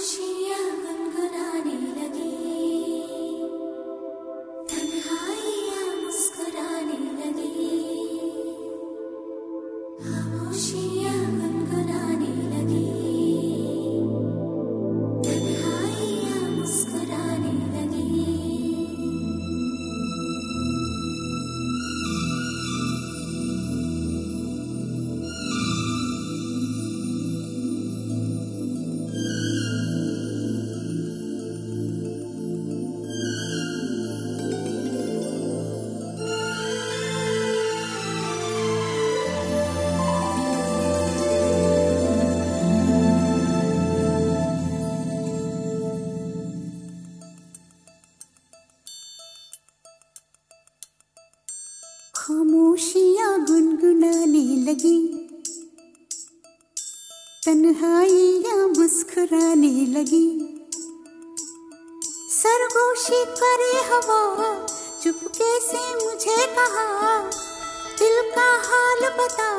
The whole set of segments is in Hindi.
खामोशियाँ गुनगुनाने खामोशियाँ गुनगुनाने लगी। तन्हाइयाँ मुस्कुराने लगी। सरगोशी करे हवा, चुपके से मुझे कहा, दिल का हाल बता,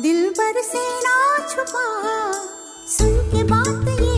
दिल भर से ना छुपा। सुन के बात ये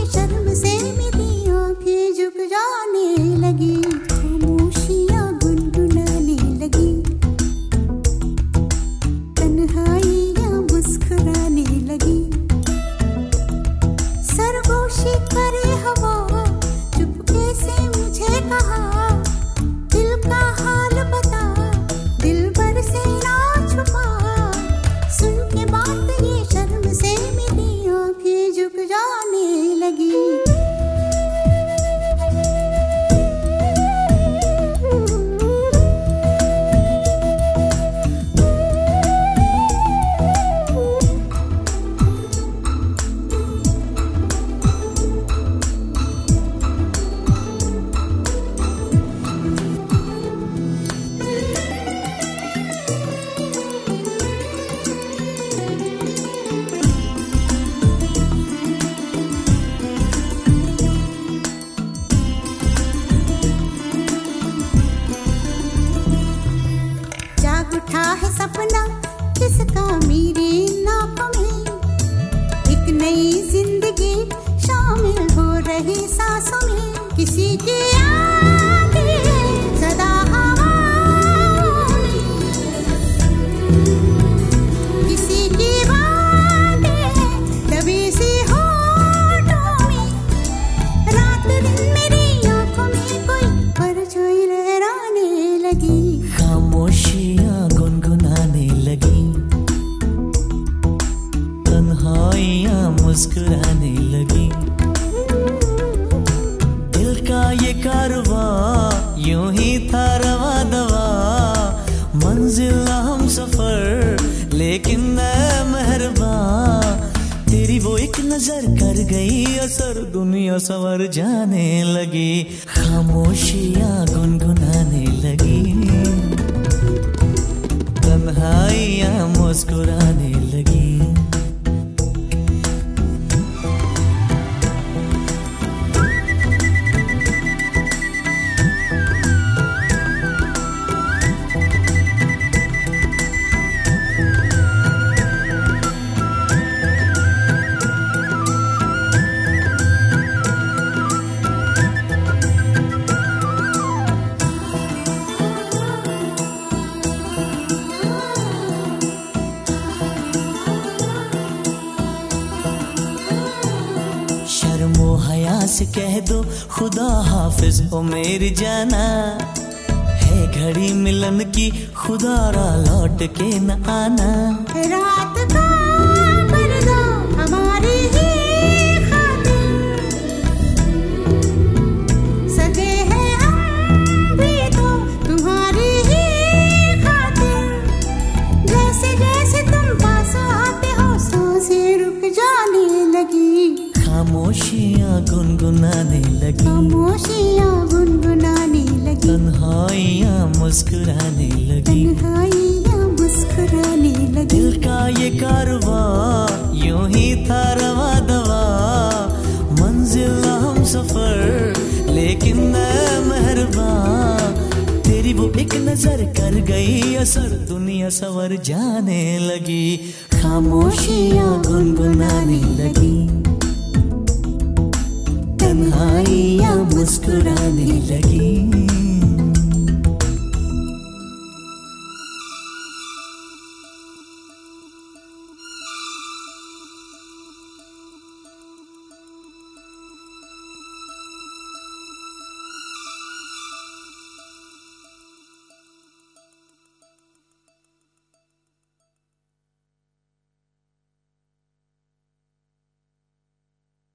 उठा है सपना किसका मेरे नाप में। एक नई ज़िंदगी शामिल हो रही सांसों में। किसी की आगे मुस्कुराने लगी। दिल का ये कारवा यूँ ही था रवा दवा। मंजिल हम सफ़र, लेकिन मैं मेहरबा। तेरी वो एक नज़र कर गई, असर दुनिया सवर जाने लगी। खामोशियाँ गुनगुनाने से कह दो, खुदा हाफिज ओ मेरी जाना। है घड़ी मिलन की, खुदा रा लौट के न आना। रात का खामोशियाँ गुनगुनाने लगी। खामोशियाँ गुनगुनाने लगी। तन्हाइयाँ मुस्कुराने लगी। तन्हाइयाँ मुस्कुराने लगी। दिल का ये कारवा यूँ ही था रवा दवा। मंजिल हम सफ़र लेकिन मैं मेहरबा तेरी वो एक नज़र कर गई असर दुनिया सवर जाने लगी। खामोशियाँ गुनगुना मुस्कुराने लगी